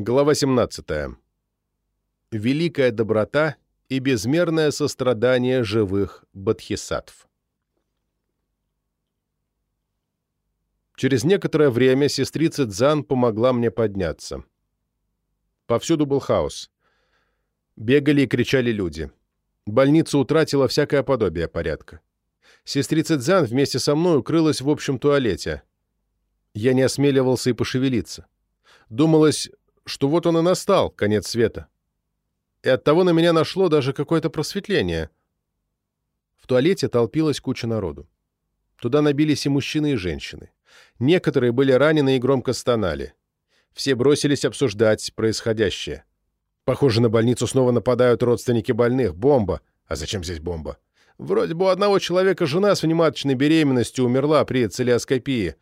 Глава 17. Великая доброта и безмерное сострадание живых бодхисаттв. Через некоторое время сестрица Дзан помогла мне подняться. Повсюду был хаос. Бегали и кричали люди. Больница утратила всякое подобие порядка. Сестрица Дзан вместе со мной укрылась в общем туалете. Я не осмеливался и пошевелиться. Думалось, что вот он и настал, конец света. И оттого на меня нашло даже какое-то просветление. В туалете толпилась куча народу. Туда набились и мужчины, и женщины. Некоторые были ранены и громко стонали. Все бросились обсуждать происходящее. Похоже, на больницу снова нападают родственники больных. Бомба. А зачем здесь бомба? Вроде бы у одного человека жена с внематочной беременностью умерла при целиоскопии.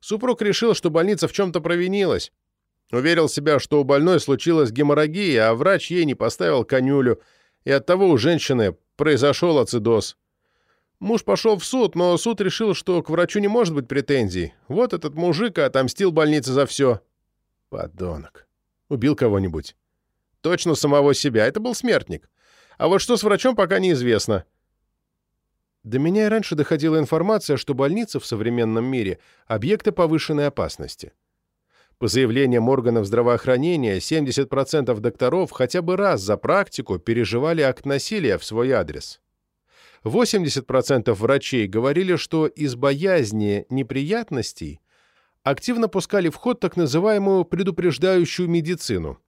Супруг решил, что больница в чем-то провинилась. Уверил себя, что у больной случилась геморрагия, а врач ей не поставил конюлю, и оттого у женщины произошел ацидоз. Муж пошел в суд, но суд решил, что к врачу не может быть претензий. Вот этот мужик отомстил больнице за все. Подонок. Убил кого-нибудь. Точно самого себя. Это был смертник. А вот что с врачом, пока неизвестно. До меня и раньше доходила информация, что больницы в современном мире — объекты повышенной опасности. По заявлениям органов здравоохранения, 70% докторов хотя бы раз за практику переживали акт насилия в свой адрес. 80% врачей говорили, что из боязни неприятностей активно пускали в ход так называемую предупреждающую медицину.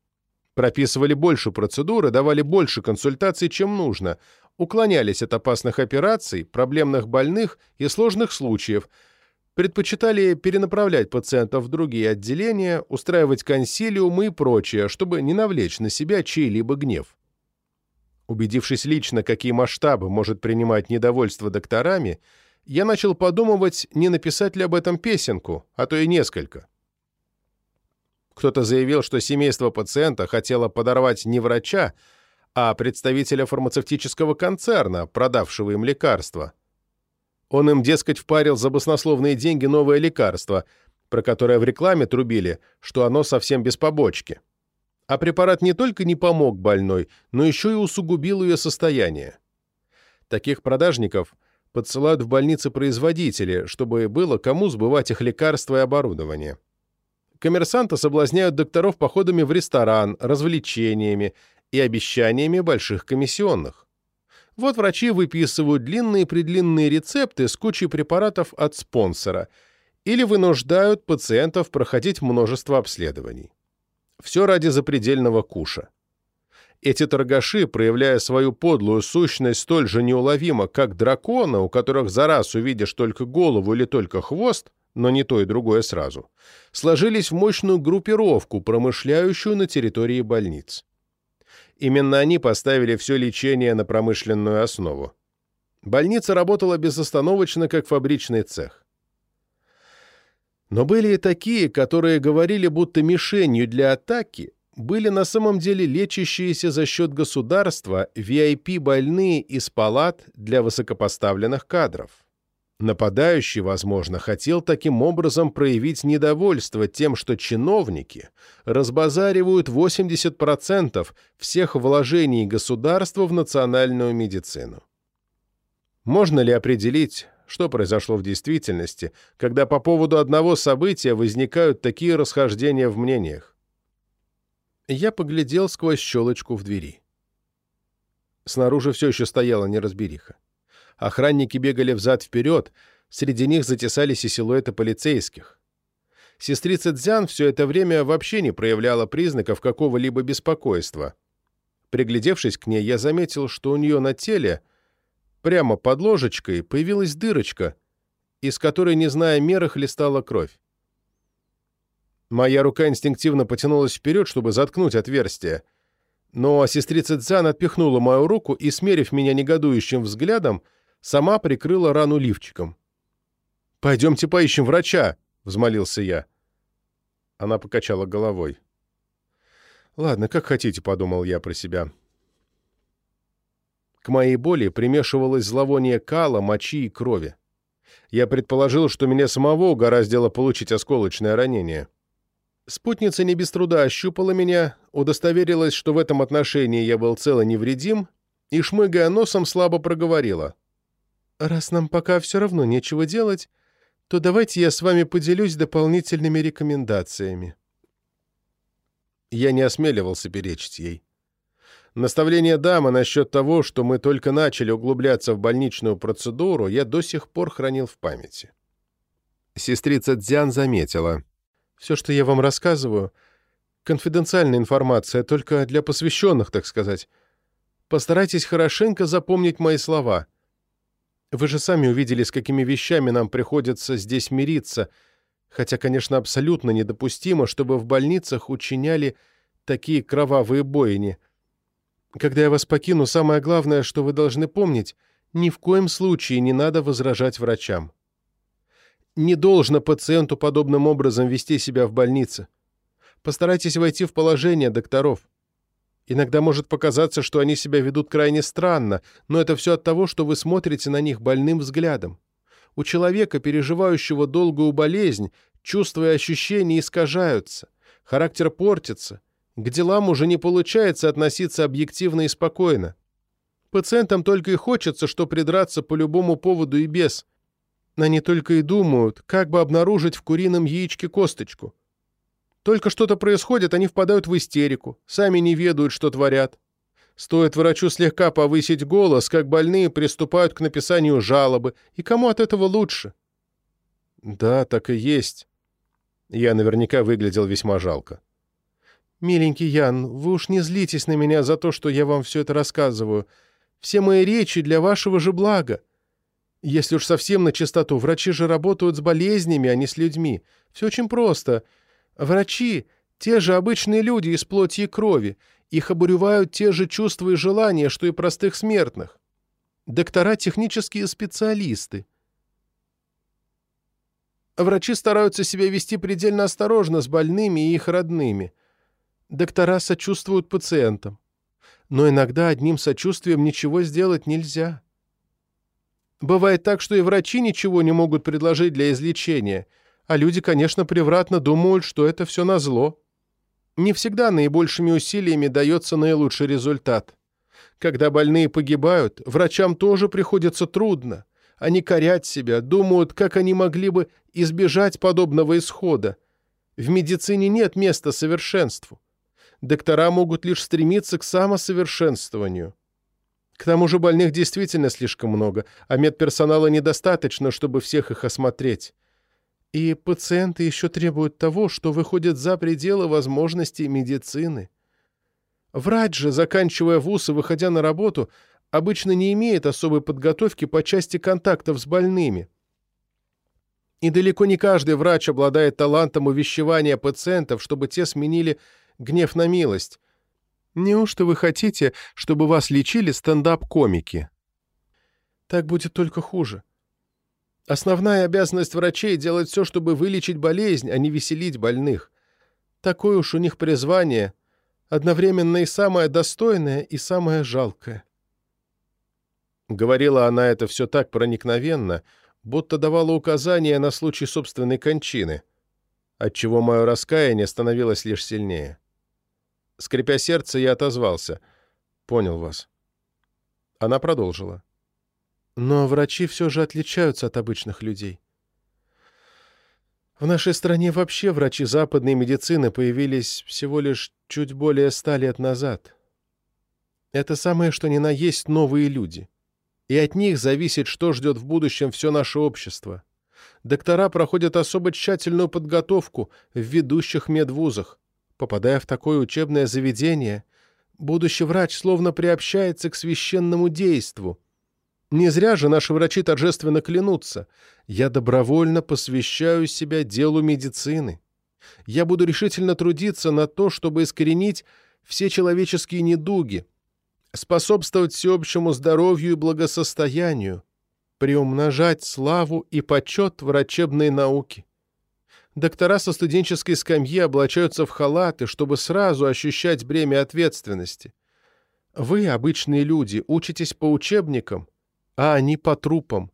Прописывали больше процедур и давали больше консультаций, чем нужно, уклонялись от опасных операций, проблемных больных и сложных случаев, предпочитали перенаправлять пациентов в другие отделения, устраивать консилиумы и прочее, чтобы не навлечь на себя чей-либо гнев. Убедившись лично, какие масштабы может принимать недовольство докторами, я начал подумывать, не написать ли об этом песенку, а то и несколько. Кто-то заявил, что семейство пациента хотело подорвать не врача, а представителя фармацевтического концерна, продавшего им лекарство. Он им, дескать, впарил за баснословные деньги новое лекарство, про которое в рекламе трубили, что оно совсем без побочки. А препарат не только не помог больной, но еще и усугубил ее состояние. Таких продажников подсылают в больницы производители, чтобы было кому сбывать их лекарства и оборудование. Коммерсанты соблазняют докторов походами в ресторан, развлечениями и обещаниями больших комиссионных. Вот врачи выписывают длинные-предлинные рецепты с кучей препаратов от спонсора или вынуждают пациентов проходить множество обследований. Все ради запредельного куша. Эти торгаши, проявляя свою подлую сущность столь же неуловимо, как драконы, у которых за раз увидишь только голову или только хвост, но не то и другое сразу, сложились в мощную группировку, промышляющую на территории больниц. Именно они поставили все лечение на промышленную основу. Больница работала безостановочно, как фабричный цех. Но были и такие, которые говорили, будто мишенью для атаки были на самом деле лечащиеся за счет государства VIP-больные из палат для высокопоставленных кадров. Нападающий, возможно, хотел таким образом проявить недовольство тем, что чиновники разбазаривают 80% всех вложений государства в национальную медицину. Можно ли определить, что произошло в действительности, когда по поводу одного события возникают такие расхождения в мнениях. Я поглядел сквозь щелочку в двери. Снаружи все еще стояла неразбериха. Охранники бегали взад-вперед, среди них затесались и силуэты полицейских. Сестрица Дзян все это время вообще не проявляла признаков какого-либо беспокойства. Приглядевшись к ней, я заметил, что у нее на теле — Прямо под ложечкой появилась дырочка, из которой, не зная меры, хлестала кровь. Моя рука инстинктивно потянулась вперед, чтобы заткнуть отверстие. Но сестрица Цзан отпихнула мою руку и, смерив меня негодующим взглядом, сама прикрыла рану лифчиком. «Пойдемте поищем врача», — взмолился я. Она покачала головой. «Ладно, как хотите», — подумал я про себя. К моей боли примешивалось зловоние кала, мочи и крови. Я предположил, что меня самого угораздило получить осколочное ранение. Спутница не без труда ощупала меня, удостоверилась, что в этом отношении я был цел и невредим, и, шмыгая носом, слабо проговорила. «Раз нам пока все равно нечего делать, то давайте я с вами поделюсь дополнительными рекомендациями». Я не осмеливался перечить ей. Наставление дамы насчет того, что мы только начали углубляться в больничную процедуру, я до сих пор хранил в памяти. Сестрица Дзян заметила. «Все, что я вам рассказываю, конфиденциальная информация, только для посвященных, так сказать. Постарайтесь хорошенько запомнить мои слова. Вы же сами увидели, с какими вещами нам приходится здесь мириться, хотя, конечно, абсолютно недопустимо, чтобы в больницах учиняли такие кровавые бойни. Когда я вас покину, самое главное, что вы должны помнить, ни в коем случае не надо возражать врачам. Не должно пациенту подобным образом вести себя в больнице. Постарайтесь войти в положение докторов. Иногда может показаться, что они себя ведут крайне странно, но это все от того, что вы смотрите на них больным взглядом. У человека, переживающего долгую болезнь, чувства и ощущения искажаются, характер портится, к делам уже не получается относиться объективно и спокойно. Пациентам только и хочется, что придраться по любому поводу и без. Они только и думают, как бы обнаружить в курином яичке косточку. Только что-то происходит, они впадают в истерику, сами не ведают, что творят. Стоит врачу слегка повысить голос, как больные приступают к написанию жалобы, и кому от этого лучше? Да, так и есть. Я наверняка выглядел весьма жалко. «Миленький Ян, вы уж не злитесь на меня за то, что я вам все это рассказываю. Все мои речи для вашего же блага. Если уж совсем на чистоту, врачи же работают с болезнями, а не с людьми. Все очень просто. Врачи — те же обычные люди из плоти и крови. Их обуревают те же чувства и желания, что и простых смертных. Доктора — технические специалисты. Врачи стараются себя вести предельно осторожно с больными и их родными — Доктора сочувствуют пациентам. Но иногда одним сочувствием ничего сделать нельзя. Бывает так, что и врачи ничего не могут предложить для излечения, а люди, конечно, превратно думают, что это все назло. Не всегда наибольшими усилиями дается наилучший результат. Когда больные погибают, врачам тоже приходится трудно. Они корят себя, думают, как они могли бы избежать подобного исхода. В медицине нет места совершенству доктора могут лишь стремиться к самосовершенствованию. К тому же больных действительно слишком много, а медперсонала недостаточно, чтобы всех их осмотреть. И пациенты еще требуют того, что выходит за пределы возможностей медицины. Врач же, заканчивая вуз и выходя на работу, обычно не имеет особой подготовки по части контактов с больными. И далеко не каждый врач обладает талантом увещевания пациентов, чтобы те сменили гнев на милость. Неужто вы хотите, чтобы вас лечили стендап-комики? Так будет только хуже. Основная обязанность врачей — делать все, чтобы вылечить болезнь, а не веселить больных. Такое уж у них призвание, одновременно и самое достойное, и самое жалкое. Говорила она это все так проникновенно, будто давала указания на случай собственной кончины, отчего мое раскаяние становилось лишь сильнее. Скрипя сердце, я отозвался. «Понял вас». Она продолжила. «Но врачи все же отличаются от обычных людей. В нашей стране вообще врачи западной медицины появились всего лишь чуть более ста лет назад. Это самое, что ни на есть новые люди. И от них зависит, что ждет в будущем все наше общество. Доктора проходят особо тщательную подготовку в ведущих медвузах. Попадая в такое учебное заведение, будущий врач словно приобщается к священному действу. Не зря же наши врачи торжественно клянутся. Я добровольно посвящаю себя делу медицины. Я буду решительно трудиться на то, чтобы искоренить все человеческие недуги, способствовать всеобщему здоровью и благосостоянию, приумножать славу и почет врачебной науки. Доктора со студенческой скамьи облачаются в халаты, чтобы сразу ощущать бремя ответственности. Вы, обычные люди, учитесь по учебникам, а они по трупам.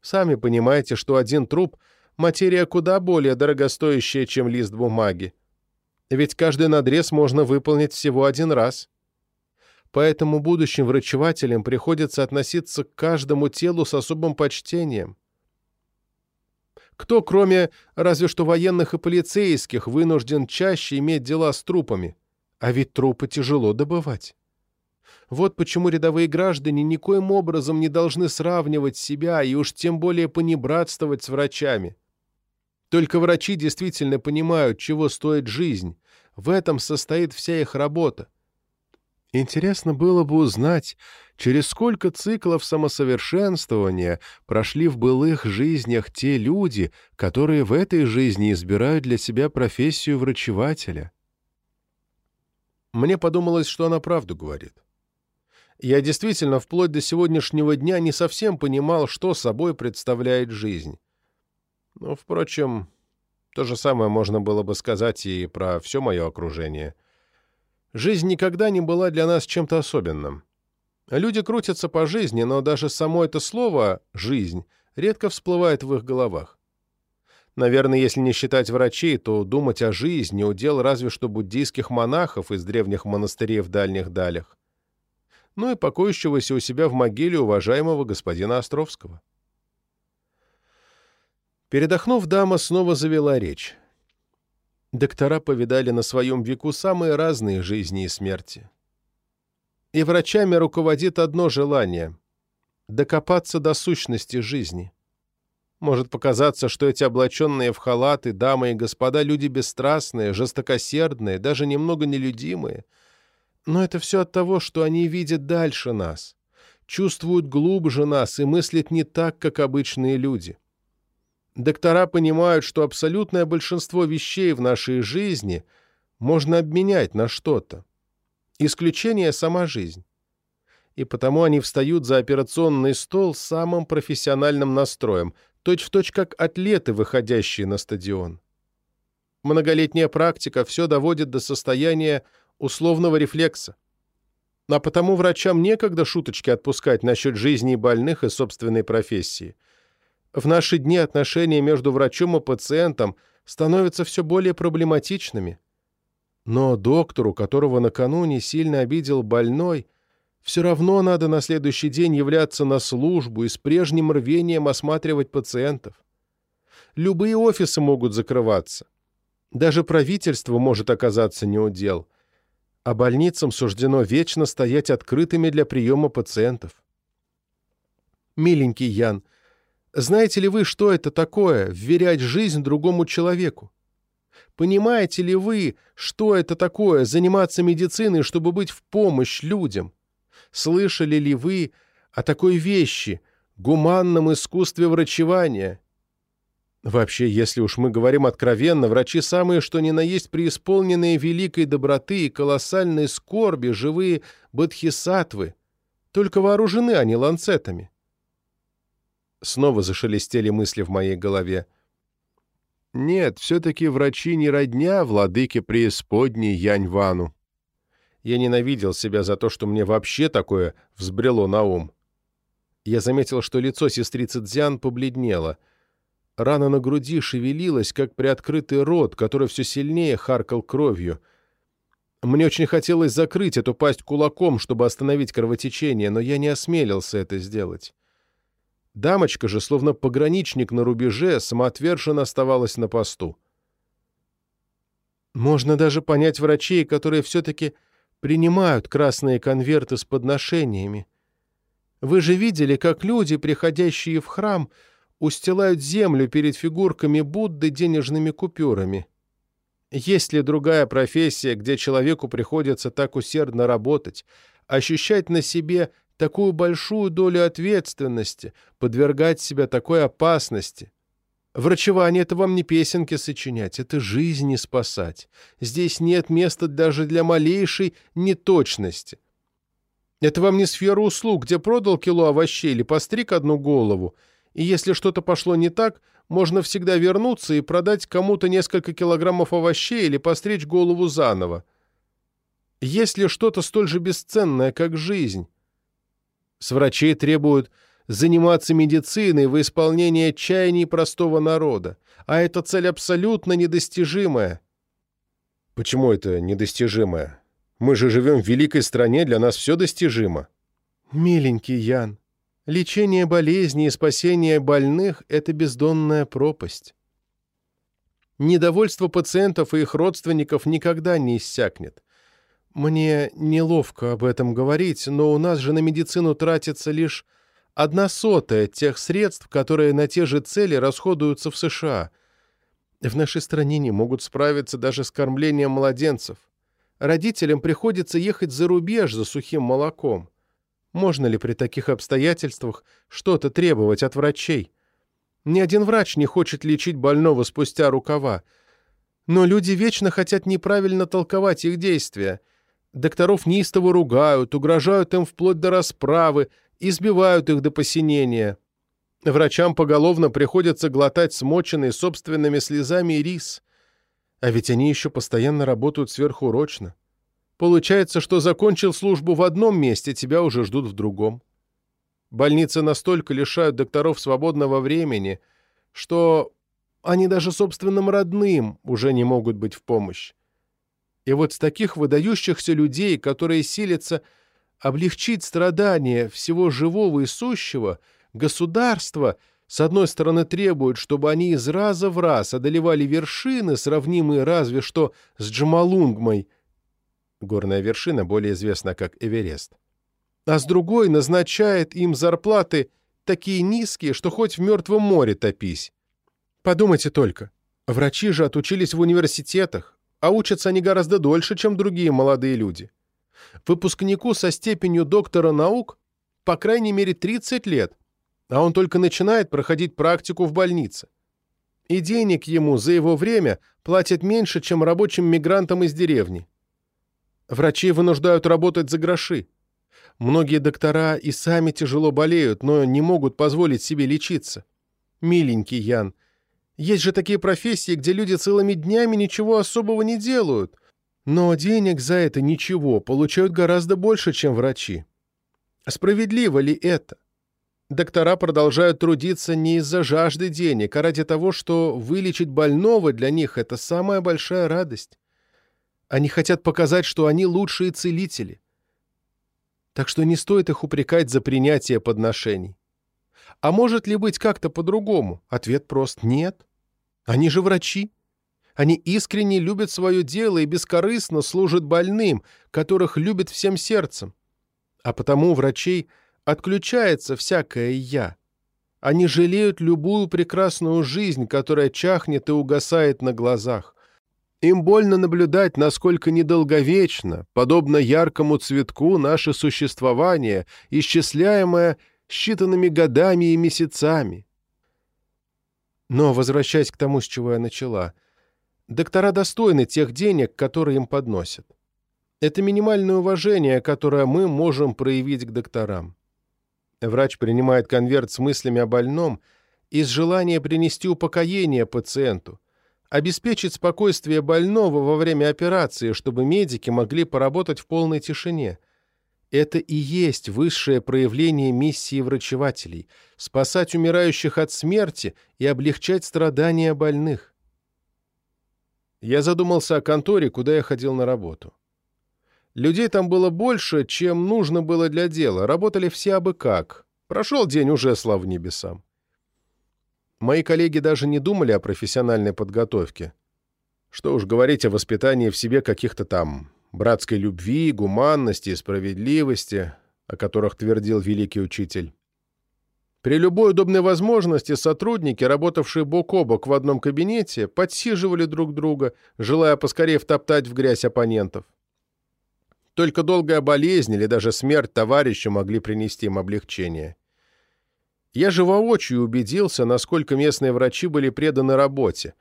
Сами понимаете, что один труп — материя куда более дорогостоящая, чем лист бумаги. Ведь каждый надрез можно выполнить всего один раз. Поэтому будущим врачевателям приходится относиться к каждому телу с особым почтением. Кто, кроме разве что военных и полицейских, вынужден чаще иметь дела с трупами? А ведь трупы тяжело добывать. Вот почему рядовые граждане никоим образом не должны сравнивать себя и уж тем более понебратствовать с врачами. Только врачи действительно понимают, чего стоит жизнь. В этом состоит вся их работа. Интересно было бы узнать, через сколько циклов самосовершенствования прошли в былых жизнях те люди, которые в этой жизни избирают для себя профессию врачевателя. Мне подумалось, что она правду говорит. Я действительно вплоть до сегодняшнего дня не совсем понимал, что собой представляет жизнь. Но, впрочем, то же самое можно было бы сказать и про все мое окружение. Жизнь никогда не была для нас чем-то особенным. Люди крутятся по жизни, но даже само это слово «жизнь» редко всплывает в их головах. Наверное, если не считать врачей, то думать о жизни удел разве что буддийских монахов из древних монастырей в дальних далях ну и покоящегося у себя в могиле уважаемого господина Островского. Передохнув, дама снова завела речь. Доктора повидали на своем веку самые разные жизни и смерти. И врачами руководит одно желание — докопаться до сущности жизни. Может показаться, что эти облаченные в халаты дамы и господа люди бесстрастные, жестокосердные, даже немного нелюдимые — но это все от того, что они видят дальше нас, чувствуют глубже нас и мыслят не так, как обычные люди. Доктора понимают, что абсолютное большинство вещей в нашей жизни можно обменять на что-то. Исключение — сама жизнь. И потому они встают за операционный стол с самым профессиональным настроем, точь-в-точь точь как атлеты, выходящие на стадион. Многолетняя практика все доводит до состояния условного рефлекса. А потому врачам некогда шуточки отпускать насчет жизни больных и собственной профессии. В наши дни отношения между врачом и пациентом становятся все более проблематичными. Но доктору, которого накануне сильно обидел больной, все равно надо на следующий день являться на службу и с прежним рвением осматривать пациентов. Любые офисы могут закрываться. Даже правительство может оказаться неудел а больницам суждено вечно стоять открытыми для приема пациентов. Миленький Ян, знаете ли вы, что это такое — вверять жизнь другому человеку? Понимаете ли вы, что это такое — заниматься медициной, чтобы быть в помощь людям? Слышали ли вы о такой вещи — гуманном искусстве врачевания — Вообще, если уж мы говорим откровенно, врачи самые что ни на есть преисполненные великой доброты и колоссальной скорби живые бодхисаттвы, только вооружены они ланцетами. Снова зашелестели мысли в моей голове. Нет, все-таки врачи не родня владыке преисподней Янь-Вану. Я ненавидел себя за то, что мне вообще такое взбрело на ум. Я заметил, что лицо сестрицы Цзян побледнело — Рана на груди шевелилась, как приоткрытый рот, который все сильнее харкал кровью. Мне очень хотелось закрыть эту пасть кулаком, чтобы остановить кровотечение, но я не осмелился это сделать. Дамочка же, словно пограничник на рубеже, самоотверженно оставалась на посту. Можно даже понять врачей, которые все-таки принимают красные конверты с подношениями. Вы же видели, как люди, приходящие в храм, устилают землю перед фигурками Будды денежными купюрами. Есть ли другая профессия, где человеку приходится так усердно работать, ощущать на себе такую большую долю ответственности, подвергать себя такой опасности? Врачевание — это вам не песенки сочинять, это жизни спасать. Здесь нет места даже для малейшей неточности. Это вам не сфера услуг, где продал кило овощей или постриг одну голову — и если что-то пошло не так, можно всегда вернуться и продать кому-то несколько килограммов овощей или постричь голову заново. Есть ли что-то столь же бесценное, как жизнь? С врачей требуют заниматься медициной в исполнении чаяний простого народа, а эта цель абсолютно недостижимая. Почему это недостижимое? Мы же живем в великой стране, для нас все достижимо. Миленький Ян, лечение болезней и спасение больных — это бездонная пропасть. Недовольство пациентов и их родственников никогда не иссякнет. Мне неловко об этом говорить, но у нас же на медицину тратится лишь одна сотая тех средств, которые на те же цели расходуются в США. В нашей стране не могут справиться даже с кормлением младенцев. Родителям приходится ехать за рубеж за сухим молоком. Можно ли при таких обстоятельствах что-то требовать от врачей? Ни один врач не хочет лечить больного спустя рукава. Но люди вечно хотят неправильно толковать их действия. Докторов неистово ругают, угрожают им вплоть до расправы, избивают их до посинения. Врачам поголовно приходится глотать смоченный собственными слезами рис. А ведь они еще постоянно работают сверхурочно. Получается, что закончил службу в одном месте, тебя уже ждут в другом. Больницы настолько лишают докторов свободного времени, что они даже собственным родным уже не могут быть в помощь. И вот с таких выдающихся людей, которые силятся облегчить страдания всего живого и сущего, государство, с одной стороны, требует, чтобы они из раза в раз одолевали вершины, сравнимые разве что с Джамалунгмой, горная вершина более известна как Эверест, а с другой назначает им зарплаты такие низкие, что хоть в Мертвом море топись. Подумайте только, врачи же отучились в университетах, а учатся они гораздо дольше, чем другие молодые люди. Выпускнику со степенью доктора наук по крайней мере 30 лет, а он только начинает проходить практику в больнице. И денег ему за его время платят меньше, чем рабочим мигрантам из деревни. Врачи вынуждают работать за гроши. Многие доктора и сами тяжело болеют, но не могут позволить себе лечиться. Миленький Ян, есть же такие профессии, где люди целыми днями ничего особого не делают, но денег за это ничего получают гораздо больше, чем врачи. Справедливо ли это? Доктора продолжают трудиться не из-за жажды денег, а ради того, что вылечить больного для них – это самая большая радость. Они хотят показать, что они лучшие целители так что не стоит их упрекать за принятие подношений. А может ли быть как-то по-другому? Ответ прост – нет. Они же врачи. Они искренне любят свое дело и бескорыстно служат больным, которых любят всем сердцем. А потому у врачей отключается всякое «я». Они жалеют любую прекрасную жизнь, которая чахнет и угасает на глазах. Им больно наблюдать, насколько недолговечно, подобно яркому цветку, наше существование, исчисляемое считанными годами и месяцами. Но, возвращаясь к тому, с чего я начала, доктора достойны тех денег, которые им подносят. Это минимальное уважение, которое мы можем проявить к докторам. Врач принимает конверт с мыслями о больном из желания принести упокоение пациенту, обеспечить спокойствие больного во время операции, чтобы медики могли поработать в полной тишине. Это и есть высшее проявление миссии врачевателей – спасать умирающих от смерти и облегчать страдания больных. Я задумался о конторе, куда я ходил на работу. Людей там было больше, чем нужно было для дела, работали все абы как. Прошел день уже, слав небесам. Мои коллеги даже не думали о профессиональной подготовке. Что уж говорить о воспитании в себе каких-то там братской любви, гуманности и справедливости, о которых твердил великий учитель. При любой удобной возможности сотрудники, работавшие бок о бок в одном кабинете, подсиживали друг друга, желая поскорее втоптать в грязь оппонентов. Только долгая болезнь или даже смерть товарища могли принести им облегчение. Я же воочию убедился, насколько местные врачи были преданы работе.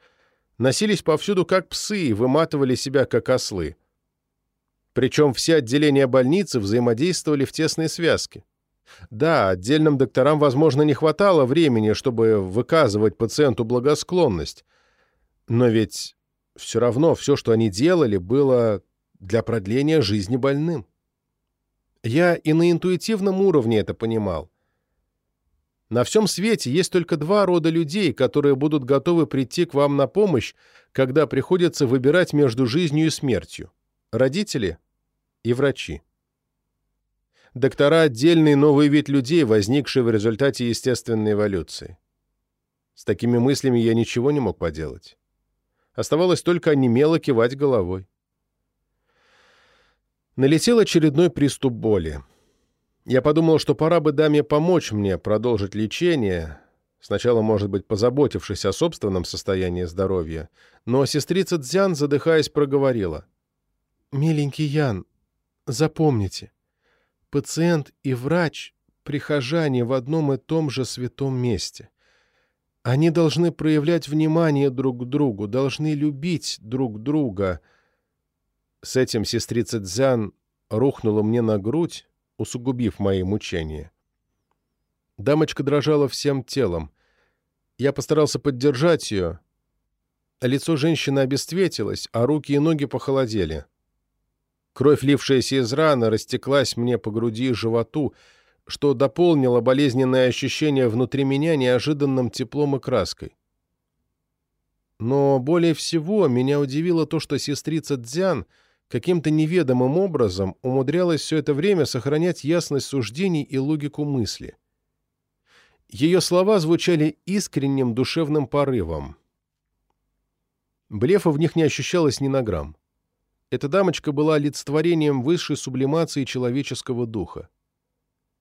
Носились повсюду как псы и выматывали себя как ослы. Причем все отделения больницы взаимодействовали в тесной связке. Да, отдельным докторам, возможно, не хватало времени, чтобы выказывать пациенту благосклонность. Но ведь все равно все, что они делали, было для продления жизни больным. Я и на интуитивном уровне это понимал. На всем свете есть только два рода людей, которые будут готовы прийти к вам на помощь, когда приходится выбирать между жизнью и смертью. Родители и врачи. Доктора – отдельный новый вид людей, возникший в результате естественной эволюции. С такими мыслями я ничего не мог поделать. Оставалось только онемело кивать головой. Налетел очередной приступ боли. Я подумал, что пора бы даме помочь мне продолжить лечение, сначала, может быть, позаботившись о собственном состоянии здоровья, но сестрица Цзян, задыхаясь, проговорила. «Миленький Ян, запомните, пациент и врач — прихожане в одном и том же святом месте. Они должны проявлять внимание друг к другу, должны любить друг друга». С этим сестрица Цзян рухнула мне на грудь, усугубив мои мучения. Дамочка дрожала всем телом. Я постарался поддержать ее. Лицо женщины обесцветилось, а руки и ноги похолодели. Кровь, лившаяся из раны, растеклась мне по груди и животу, что дополнило болезненное ощущение внутри меня неожиданным теплом и краской. Но более всего меня удивило то, что сестрица Дзян — каким-то неведомым образом умудрялась все это время сохранять ясность суждений и логику мысли. Ее слова звучали искренним душевным порывом. Блефа в них не ощущалось ни на грамм. Эта дамочка была олицетворением высшей сублимации человеческого духа.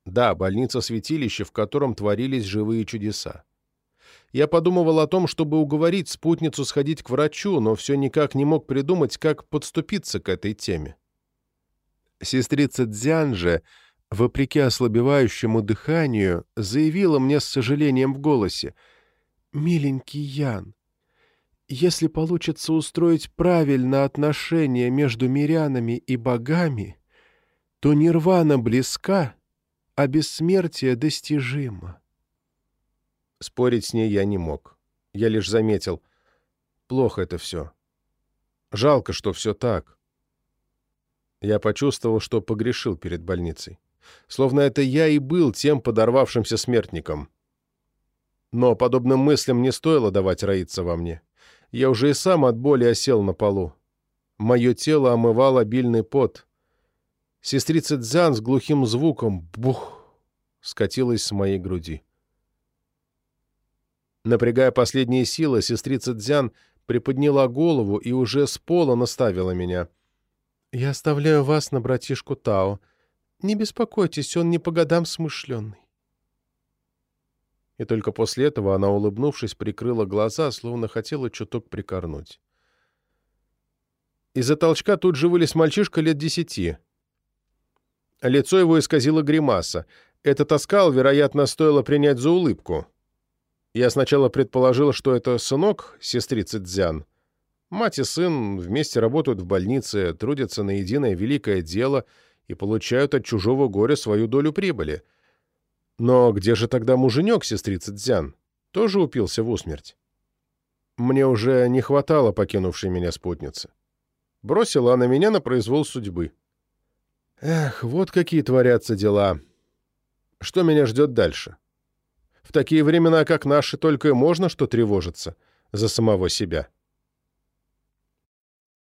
Да, больница-святилище, в котором творились живые чудеса. Я подумывал о том, чтобы уговорить спутницу сходить к врачу, но все никак не мог придумать, как подступиться к этой теме. Сестрица Дзян же, вопреки ослабевающему дыханию, заявила мне с сожалением в голосе, «Миленький Ян, если получится устроить правильно отношения между мирянами и богами, то нирвана близка, а бессмертие достижимо». Спорить с ней я не мог. Я лишь заметил. Плохо это все. Жалко, что все так. Я почувствовал, что погрешил перед больницей. Словно это я и был тем подорвавшимся смертником. Но подобным мыслям не стоило давать роиться во мне. Я уже и сам от боли осел на полу. Мое тело омывал обильный пот. Сестрица Дзян с глухим звуком «бух» скатилась с моей груди. Напрягая последние силы, сестрица Дзян приподняла голову и уже с пола наставила меня. «Я оставляю вас на братишку Тао. Не беспокойтесь, он не по годам смышленный». И только после этого она, улыбнувшись, прикрыла глаза, словно хотела чуток прикорнуть. Из-за толчка тут же вылез мальчишка лет десяти. Лицо его исказило гримаса. Этот оскал, вероятно, стоило принять за улыбку. Я сначала предположил, что это сынок сестрицы Цзян. Мать и сын вместе работают в больнице, трудятся на единое великое дело и получают от чужого горя свою долю прибыли. Но где же тогда муженек сестрицы Цзян? Тоже упился в усмерть. Мне уже не хватало покинувшей меня спутницы. Бросила она меня на произвол судьбы. Эх, вот какие творятся дела. Что меня ждет дальше? В такие времена, как наши, только и можно что тревожиться за самого себя.